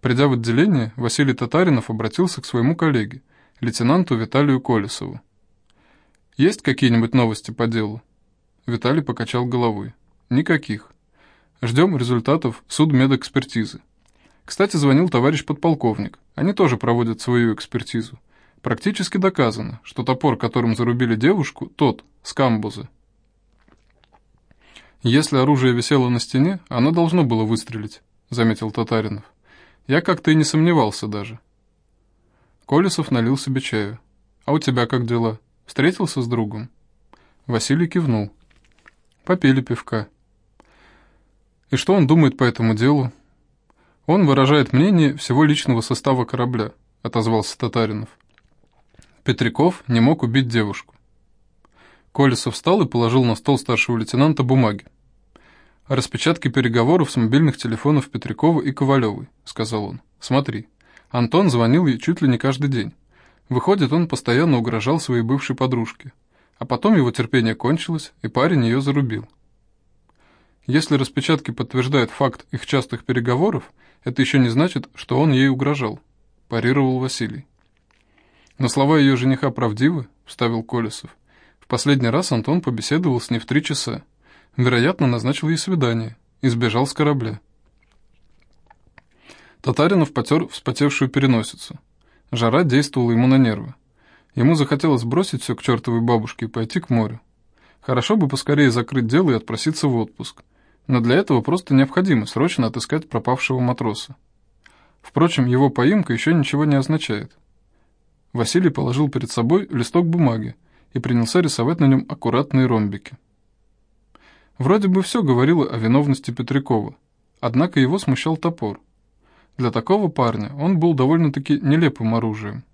Придя в отделение, Василий Татаринов обратился к своему коллеге, лейтенанту Виталию Колесову. «Есть какие-нибудь новости по делу?» Виталий покачал головой. «Никаких. Ждем результатов судмедэкспертизы. Кстати, звонил товарищ подполковник. Они тоже проводят свою экспертизу. Практически доказано, что топор, которым зарубили девушку, тот, с камбуза. Если оружие висело на стене, оно должно было выстрелить, заметил Татаринов. Я как-то и не сомневался даже. Колесов налил себе чаю. «А у тебя как дела? Встретился с другом?» Василий кивнул. Попили пивка. «И что он думает по этому делу?» «Он выражает мнение всего личного состава корабля», — отозвался Татаринов. Петряков не мог убить девушку. Колесов встал и положил на стол старшего лейтенанта бумаги. «Распечатки переговоров с мобильных телефонов Петрякова и Ковалевой», — сказал он. «Смотри. Антон звонил ей чуть ли не каждый день. Выходит, он постоянно угрожал своей бывшей подружке. А потом его терпение кончилось, и парень ее зарубил. Если распечатки подтверждают факт их частых переговоров, это еще не значит, что он ей угрожал», — парировал Василий. «Но слова ее жениха правдивы», — вставил Колесов. «В последний раз Антон побеседовал с ней в три часа. Вероятно, назначил ей свидание и сбежал с корабля. Татаринов потер вспотевшую переносицу. Жара действовала ему на нервы. Ему захотелось бросить все к чертовой бабушке и пойти к морю. Хорошо бы поскорее закрыть дело и отпроситься в отпуск. Но для этого просто необходимо срочно отыскать пропавшего матроса. Впрочем, его поимка еще ничего не означает. Василий положил перед собой листок бумаги и принялся рисовать на нем аккуратные ромбики. Вроде бы все говорило о виновности Петрякова, однако его смущал топор. Для такого парня он был довольно-таки нелепым оружием.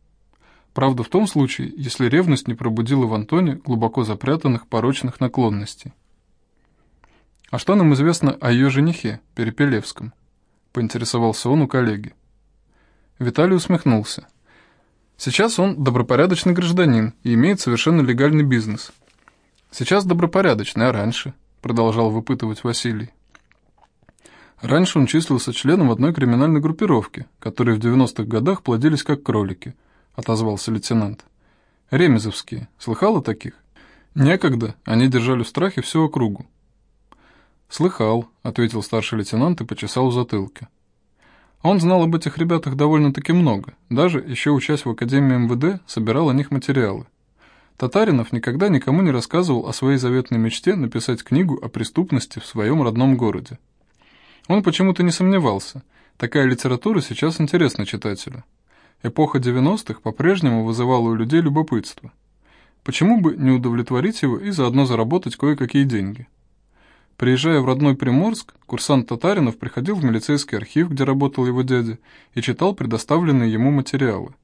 Правда в том случае, если ревность не пробудила в Антоне глубоко запрятанных порочных наклонностей. «А что нам известно о ее женихе, Перепелевском?» — поинтересовался он у коллеги. Виталий усмехнулся. «Сейчас он добропорядочный гражданин и имеет совершенно легальный бизнес. Сейчас добропорядочный, а раньше?» Продолжал выпытывать Василий. Раньше он числился членом одной криминальной группировки, которые в 90-х годах плодились как кролики, отозвался лейтенант. Ремезовские. Слыхал о таких? Некогда они держали в страхе всю округу. «Слыхал», — ответил старший лейтенант и почесал в затылке. Он знал об этих ребятах довольно-таки много, даже, еще учась в Академии МВД, собирал о них материалы. Татаринов никогда никому не рассказывал о своей заветной мечте написать книгу о преступности в своем родном городе. Он почему-то не сомневался, такая литература сейчас интересна читателю. Эпоха 90-х по-прежнему вызывала у людей любопытство. Почему бы не удовлетворить его и заодно заработать кое-какие деньги? Приезжая в родной Приморск, курсант Татаринов приходил в милицейский архив, где работал его дядя, и читал предоставленные ему материалы.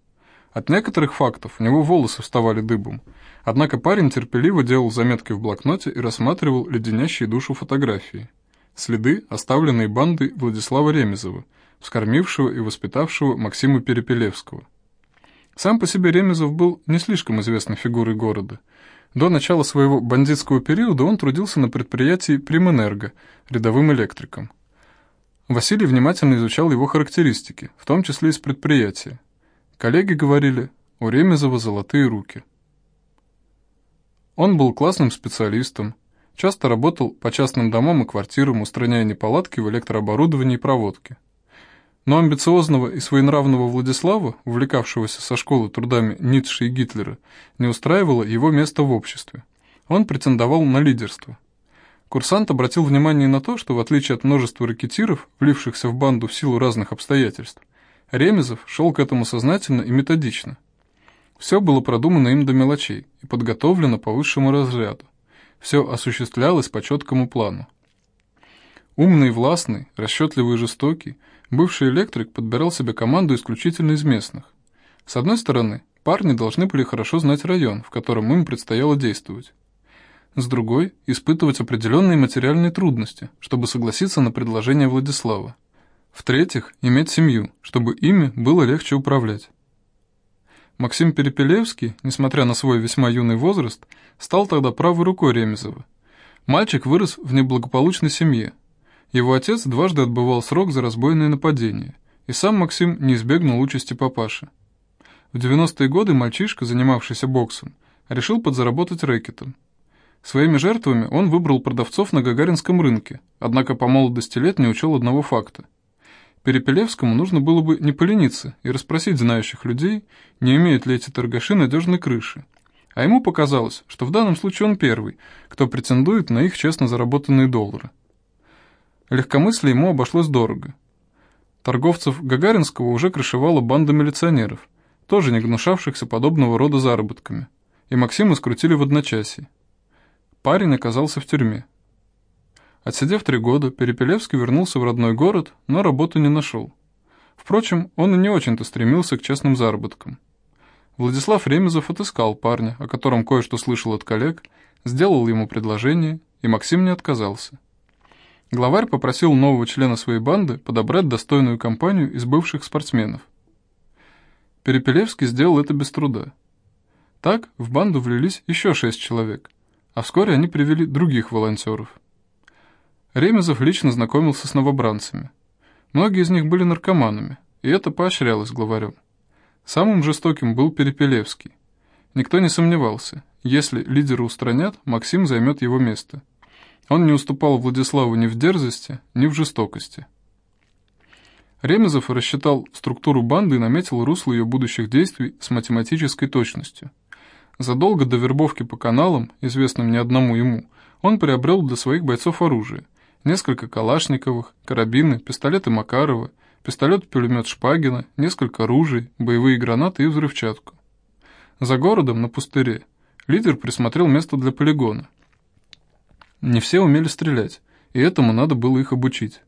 От некоторых фактов у него волосы вставали дыбом, однако парень терпеливо делал заметки в блокноте и рассматривал леденящие душу фотографии. Следы, оставленные бандой Владислава Ремезова, вскормившего и воспитавшего Максима Перепелевского. Сам по себе Ремезов был не слишком известной фигурой города. До начала своего бандитского периода он трудился на предприятии «Примэнерго» рядовым электриком. Василий внимательно изучал его характеристики, в том числе из предприятия. Коллеги говорили, у Ремезова золотые руки. Он был классным специалистом, часто работал по частным домам и квартирам, устраняя неполадки в электрооборудовании и проводке. Но амбициозного и своенравного Владислава, увлекавшегося со школы трудами Ницше и Гитлера, не устраивало его место в обществе. Он претендовал на лидерство. Курсант обратил внимание на то, что в отличие от множества ракетиров, влившихся в банду в силу разных обстоятельств, Ремезов шел к этому сознательно и методично. Все было продумано им до мелочей и подготовлено по высшему разряду. Все осуществлялось по четкому плану. Умный, властный, расчетливый и жестокий, бывший электрик подбирал себе команду исключительно из местных. С одной стороны, парни должны были хорошо знать район, в котором им предстояло действовать. С другой, испытывать определенные материальные трудности, чтобы согласиться на предложение Владислава. В-третьих, иметь семью, чтобы ими было легче управлять. Максим Перепелевский, несмотря на свой весьма юный возраст, стал тогда правой рукой Ремезова. Мальчик вырос в неблагополучной семье. Его отец дважды отбывал срок за разбойное нападение, и сам Максим не избегнул участи папаши. В 90-е годы мальчишка, занимавшийся боксом, решил подзаработать рэкетом. Своими жертвами он выбрал продавцов на Гагаринском рынке, однако по молодости лет не учел одного факта. Перепелевскому нужно было бы не полениться и расспросить знающих людей, не имеют ли эти торгаши надежной крыши. А ему показалось, что в данном случае он первый, кто претендует на их честно заработанные доллары. Легкомыслие ему обошлось дорого. Торговцев Гагаринского уже крышевала банда милиционеров, тоже не гнушавшихся подобного рода заработками, и Максима скрутили в одночасье. Парень оказался в тюрьме. Отсидев три года, Перепелевский вернулся в родной город, но работу не нашел. Впрочем, он и не очень-то стремился к честным заработкам. Владислав Ремезов отыскал парня, о котором кое-что слышал от коллег, сделал ему предложение, и Максим не отказался. Главарь попросил нового члена своей банды подобрать достойную компанию из бывших спортсменов. Перепелевский сделал это без труда. Так в банду влились еще шесть человек, а вскоре они привели других волонтеров. Ремезов лично знакомился с новобранцами. Многие из них были наркоманами, и это поощрялось главарем. Самым жестоким был Перепелевский. Никто не сомневался, если лидера устранят, Максим займет его место – он не уступал Владиславу ни в дерзости, ни в жестокости. Ремезов рассчитал структуру банды и наметил русло ее будущих действий с математической точностью. Задолго до вербовки по каналам, известным не одному ему, он приобрел для своих бойцов оружие. Несколько калашниковых, карабины, пистолеты Макарова, пистолет-пулемет Шпагина, несколько ружей, боевые гранаты и взрывчатку. За городом, на пустыре, лидер присмотрел место для полигона – не все умели стрелять, и этому надо было их обучить.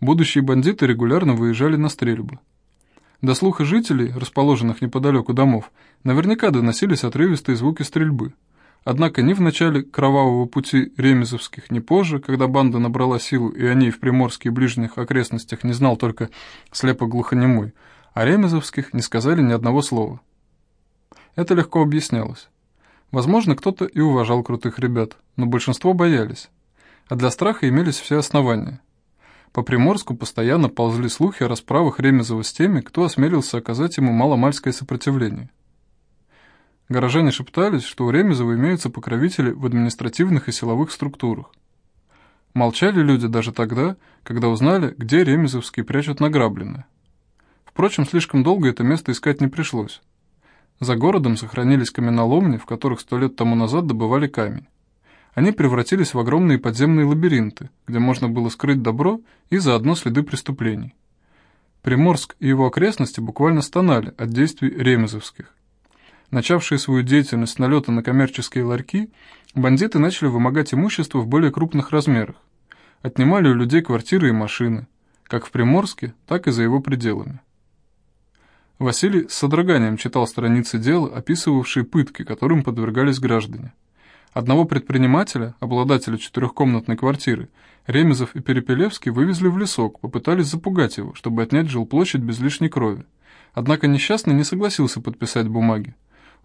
Будущие бандиты регулярно выезжали на стрельбы. До слуха жителей, расположенных неподалеку домов, наверняка доносились отрывистые звуки стрельбы. Однако ни в начале кровавого пути ремезовских, ни позже, когда банда набрала силу, и о ней в приморских ближних окрестностях не знал только слепо-глухонемой, о ремезовских не сказали ни одного слова. Это легко объяснялось. Возможно, кто-то и уважал крутых ребят, но большинство боялись. А для страха имелись все основания. По Приморску постоянно ползли слухи о расправах Ремезова с теми, кто осмелился оказать ему маломальское сопротивление. Горожане шептались, что у Ремезова имеются покровители в административных и силовых структурах. Молчали люди даже тогда, когда узнали, где Ремезовские прячут награбленное. Впрочем, слишком долго это место искать не пришлось. За городом сохранились каменоломни, в которых сто лет тому назад добывали камень. Они превратились в огромные подземные лабиринты, где можно было скрыть добро и заодно следы преступлений. Приморск и его окрестности буквально стонали от действий ремезовских. Начавшие свою деятельность с налета на коммерческие ларьки, бандиты начали вымогать имущество в более крупных размерах. Отнимали у людей квартиры и машины, как в Приморске, так и за его пределами. Василий с содроганием читал страницы дела, описывавшие пытки, которым подвергались граждане. Одного предпринимателя, обладателя четырехкомнатной квартиры, Ремезов и Перепелевский вывезли в лесок, попытались запугать его, чтобы отнять жилплощадь без лишней крови. Однако несчастный не согласился подписать бумаги.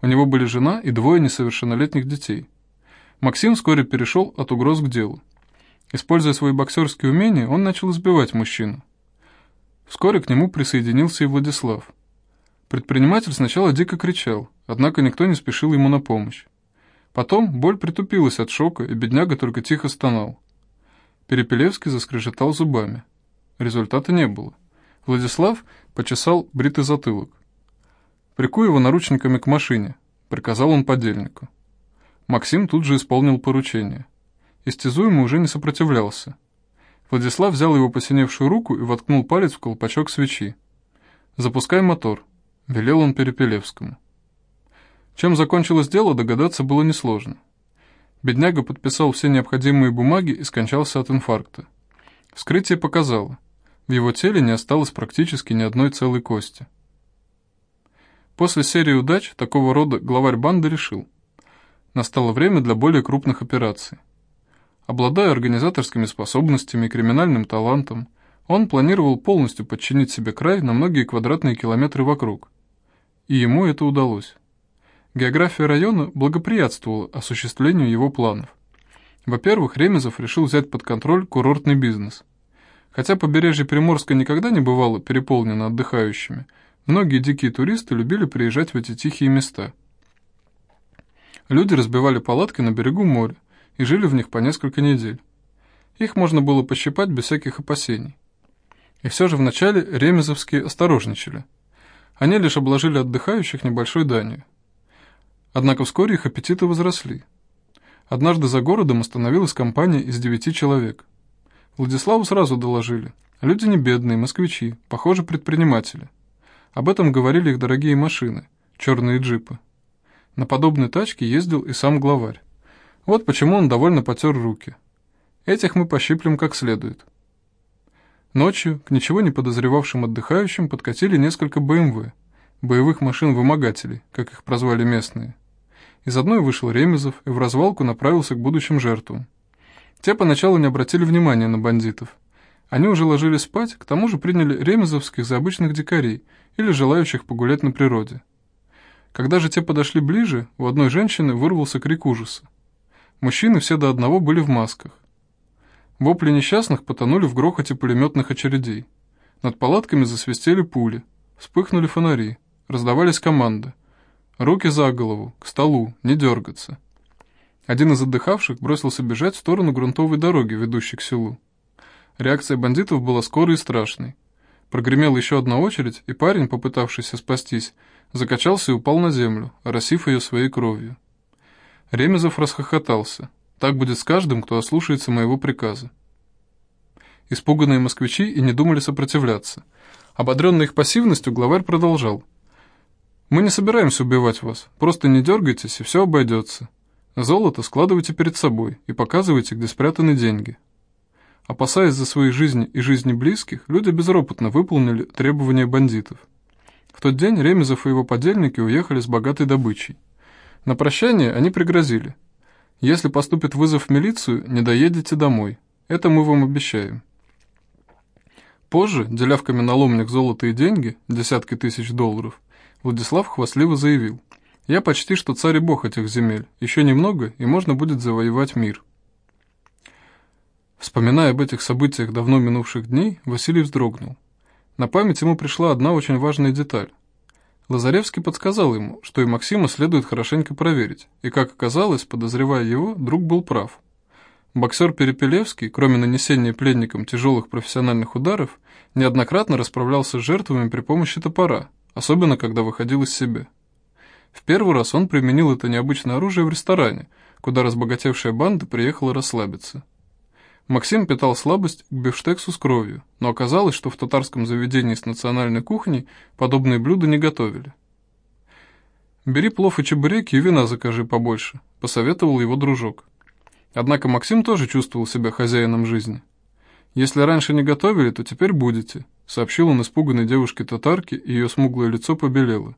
У него были жена и двое несовершеннолетних детей. Максим вскоре перешел от угроз к делу. Используя свои боксерские умения, он начал избивать мужчину. Вскоре к нему присоединился и Владислав. Предприниматель сначала дико кричал, однако никто не спешил ему на помощь. Потом боль притупилась от шока, и бедняга только тихо стонал. Перепелевский заскрежетал зубами. Результата не было. Владислав почесал бритый затылок. «Прикуй его наручниками к машине», — приказал он подельнику. Максим тут же исполнил поручение. Истязуемый уже не сопротивлялся. Владислав взял его посиневшую руку и воткнул палец в колпачок свечи. «Запускай мотор», — велел он Перепелевскому. Чем закончилось дело, догадаться было несложно. Бедняга подписал все необходимые бумаги и скончался от инфаркта. Вскрытие показало, в его теле не осталось практически ни одной целой кости. После серии удач такого рода главарь банды решил, настало время для более крупных операций. Обладая организаторскими способностями и криминальным талантом, он планировал полностью подчинить себе край на многие квадратные километры вокруг, и ему это удалось. География района благоприятствовала осуществлению его планов. Во-первых, Ремезов решил взять под контроль курортный бизнес. Хотя побережье Приморска никогда не бывало переполнено отдыхающими, многие дикие туристы любили приезжать в эти тихие места. Люди разбивали палатки на берегу моря и жили в них по несколько недель. Их можно было пощипать без всяких опасений. И все же вначале ремезовские осторожничали. Они лишь обложили отдыхающих небольшой данью. Однако вскоре их аппетиты возросли. Однажды за городом остановилась компания из девяти человек – Владиславу сразу доложили. Люди не бедные, москвичи, похоже, предприниматели. Об этом говорили их дорогие машины, черные джипы. На подобной тачке ездил и сам главарь. Вот почему он довольно потер руки. Этих мы пощиплем как следует. Ночью к ничего не подозревавшим отдыхающим подкатили несколько БМВ, боевых машин-вымогателей, как их прозвали местные. Из одной вышел Ремезов и в развалку направился к будущим жертвам. Те поначалу не обратили внимания на бандитов. Они уже ложились спать, к тому же приняли ремезовских за обычных дикарей или желающих погулять на природе. Когда же те подошли ближе, у одной женщины вырвался крик ужаса. Мужчины все до одного были в масках. Вопли несчастных потонули в грохоте пулеметных очередей. Над палатками засвистели пули, вспыхнули фонари, раздавались команды. Руки за голову, к столу, не дергаться. Один из отдыхавших бросился бежать в сторону грунтовой дороги, ведущей к селу. Реакция бандитов была скорой и страшной. Прогремела еще одна очередь, и парень, попытавшийся спастись, закачался и упал на землю, оросив ее своей кровью. Ремезов расхохотался. Так будет с каждым, кто ослушается моего приказа. Испуганные москвичи и не думали сопротивляться. Ободренный их пассивностью, главарь продолжал. «Мы не собираемся убивать вас, просто не дергайтесь, и все обойдется. Золото складывайте перед собой и показывайте, где спрятаны деньги. Опасаясь за свои жизни и жизни близких, люди безропотно выполнили требования бандитов. В тот день Ремезов и его подельники уехали с богатой добычей. На прощание они пригрозили. Если поступит вызов в милицию, не доедете домой. Это мы вам обещаем. Позже, деля в каменоломнях золото и деньги, десятки тысяч долларов, Владислав хвастливо заявил – я почти что царь и бог этих земель. Еще немного, и можно будет завоевать мир. Вспоминая об этих событиях давно минувших дней, Василий вздрогнул. На память ему пришла одна очень важная деталь. Лазаревский подсказал ему, что и Максима следует хорошенько проверить, и, как оказалось, подозревая его, друг был прав. Боксер Перепелевский, кроме нанесения пленникам тяжелых профессиональных ударов, неоднократно расправлялся с жертвами при помощи топора, особенно когда выходил из себя. В первый раз он применил это необычное оружие в ресторане, куда разбогатевшая банда приехала расслабиться. Максим питал слабость к бифштексу с кровью, но оказалось, что в татарском заведении с национальной кухней подобные блюда не готовили. «Бери плов и чебуреки и вина закажи побольше», – посоветовал его дружок. Однако Максим тоже чувствовал себя хозяином жизни. «Если раньше не готовили, то теперь будете», – сообщил он испуганной девушке-татарке, и ее смуглое лицо побелело.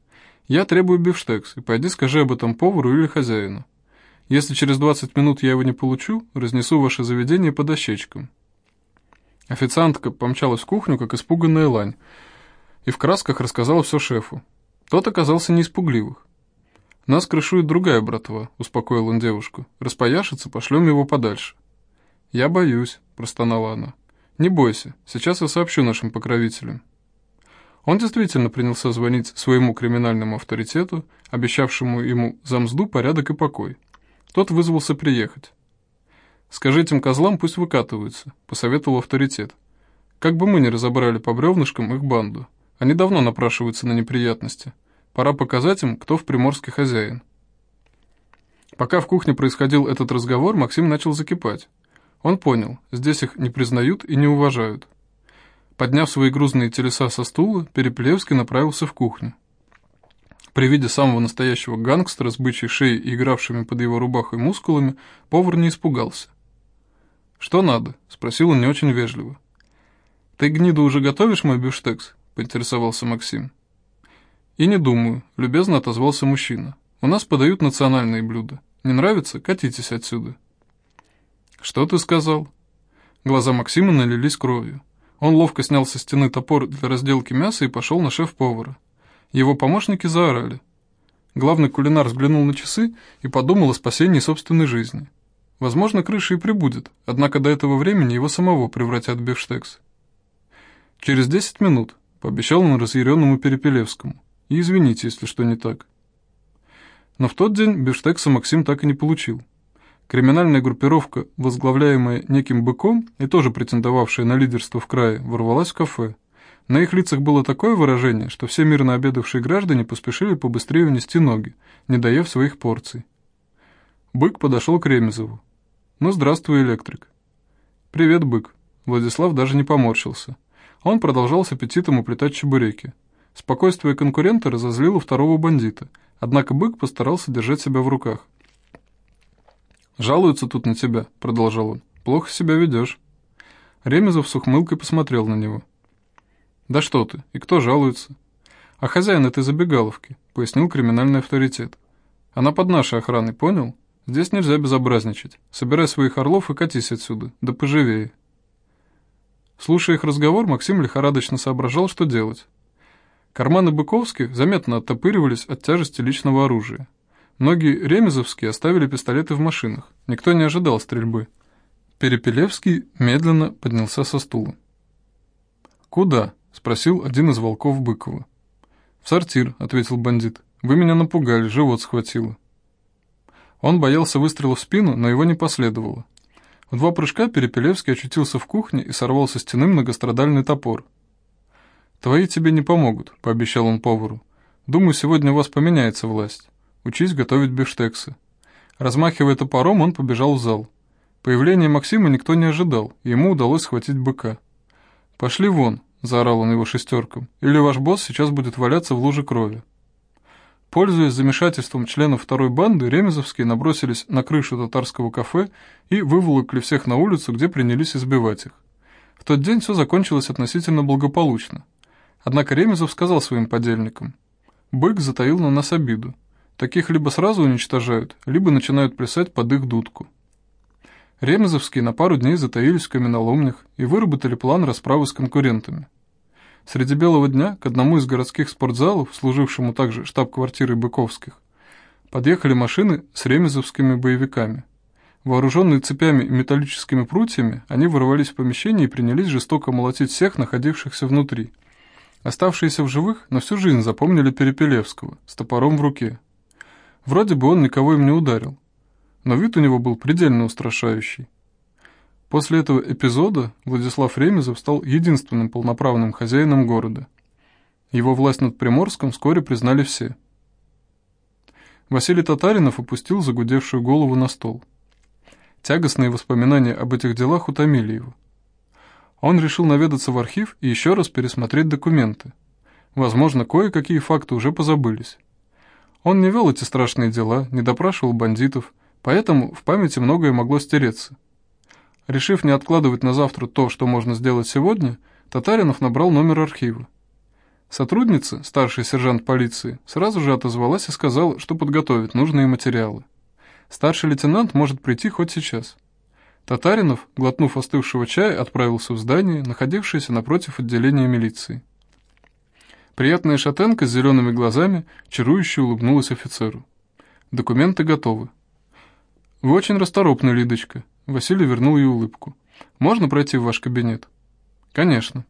Я требую бифштекс, и пойди скажи об этом повару или хозяину. Если через 20 минут я его не получу, разнесу ваше заведение по дощечкам». Официантка помчалась в кухню, как испуганная лань, и в красках рассказала все шефу. Тот оказался не испугливых. «Нас крышует другая братва», — успокоил он девушку. «Распояшится, пошлем его подальше». «Я боюсь», — простонала она. «Не бойся, сейчас я сообщу нашим покровителям». Он действительно принялся звонить своему криминальному авторитету, обещавшему ему за мзду порядок и покой. Тот вызвался приехать. «Скажи этим козлам, пусть выкатываются», — посоветовал авторитет. «Как бы мы ни разобрали по бревнышкам их банду. Они давно напрашиваются на неприятности. Пора показать им, кто в Приморске хозяин». Пока в кухне происходил этот разговор, Максим начал закипать. Он понял, здесь их не признают и не уважают. Подняв свои грузные телеса со стула, Переплевский направился в кухню. При виде самого настоящего гангстера с бычьей шеей и игравшими под его рубахой мускулами, повар не испугался. «Что надо?» — спросил он не очень вежливо. «Ты, гнида, уже готовишь мой бюштекс?» — поинтересовался Максим. «И не думаю», — любезно отозвался мужчина. «У нас подают национальные блюда. Не нравится? Катитесь отсюда». «Что ты сказал?» Глаза Максима налились кровью. Он ловко снял со стены топор для разделки мяса и пошел на шеф-повара. Его помощники заорали. Главный кулинар взглянул на часы и подумал о спасении собственной жизни. Возможно, крыша и прибудет, однако до этого времени его самого превратят в бифштекс. «Через десять минут», — пообещал он разъяренному Перепелевскому. «И извините, если что не так». Но в тот день бифштекса Максим так и не получил. Криминальная группировка, возглавляемая неким быком и тоже претендовавшая на лидерство в крае, ворвалась в кафе. На их лицах было такое выражение, что все мирно обедавшие граждане поспешили побыстрее унести ноги, не доев своих порций. Бык подошел к Ремезову. «Ну, здравствуй, электрик». «Привет, бык». Владислав даже не поморщился. Он продолжал с аппетитом уплетать чебуреки. Спокойствие конкурента разозлило второго бандита, однако бык постарался держать себя в руках. «Жалуются тут на тебя», — продолжал он. «Плохо себя ведешь». Ремезов с ухмылкой посмотрел на него. «Да что ты, и кто жалуется?» «А хозяин этой забегаловки», — пояснил криминальный авторитет. «Она под нашей охраной, понял? Здесь нельзя безобразничать. Собирай своих орлов и катись отсюда, да поживее». Слушая их разговор, Максим лихорадочно соображал, что делать. Карманы Быковских заметно оттопыривались от тяжести личного оружия. Многие ремезовские оставили пистолеты в машинах. Никто не ожидал стрельбы. Перепелевский медленно поднялся со стула. «Куда?» — спросил один из волков Быкова. «В сортир», — ответил бандит. «Вы меня напугали, живот схватило». Он боялся выстрела в спину, но его не последовало. В два прыжка Перепелевский очутился в кухне и сорвал со стены многострадальный топор. «Твои тебе не помогут», — пообещал он повару. «Думаю, сегодня у вас поменяется власть. Учись готовить бифштексы». Размахивая топором, он побежал в зал. Появление Максима никто не ожидал, и ему удалось схватить быка. «Пошли вон», — заорал он его шестерком, «или ваш босс сейчас будет валяться в луже крови». Пользуясь замешательством членов второй банды, ремезовские набросились на крышу татарского кафе и выволокли всех на улицу, где принялись избивать их. В тот день все закончилось относительно благополучно. Однако Ремезов сказал своим подельникам, «Бык затаил на нас обиду. Таких либо сразу уничтожают, либо начинают плясать под их дудку». Ремезовские на пару дней затаились в каменоломнях и выработали план расправы с конкурентами. Среди белого дня к одному из городских спортзалов, служившему также штаб-квартирой Быковских, подъехали машины с ремезовскими боевиками. Вооруженные цепями и металлическими прутьями, они ворвались в помещение и принялись жестоко молотить всех, находившихся внутри. Оставшиеся в живых на всю жизнь запомнили Перепелевского с топором в руке. Вроде бы он никого им не ударил, но вид у него был предельно устрашающий. После этого эпизода Владислав Ремезов стал единственным полноправным хозяином города. Его власть над Приморском вскоре признали все. Василий Татаринов опустил загудевшую голову на стол. Тягостные воспоминания об этих делах утомили его. Он решил наведаться в архив и еще раз пересмотреть документы. Возможно, кое-какие факты уже позабылись. Он не вел эти страшные дела, не допрашивал бандитов, поэтому в памяти многое могло стереться. Решив не откладывать на завтра то, что можно сделать сегодня, Татаринов набрал номер архива. Сотрудница, старший сержант полиции, сразу же отозвалась и сказала, что подготовит нужные материалы. Старший лейтенант может прийти хоть сейчас. Татаринов, глотнув остывшего чая, отправился в здание, находившееся напротив отделения милиции. Приятная шатенка с зелеными глазами чарующе улыбнулась офицеру. «Документы готовы». «Вы очень расторопны, Лидочка», Василий вернул ей улыбку. «Можно пройти в ваш кабинет?» «Конечно».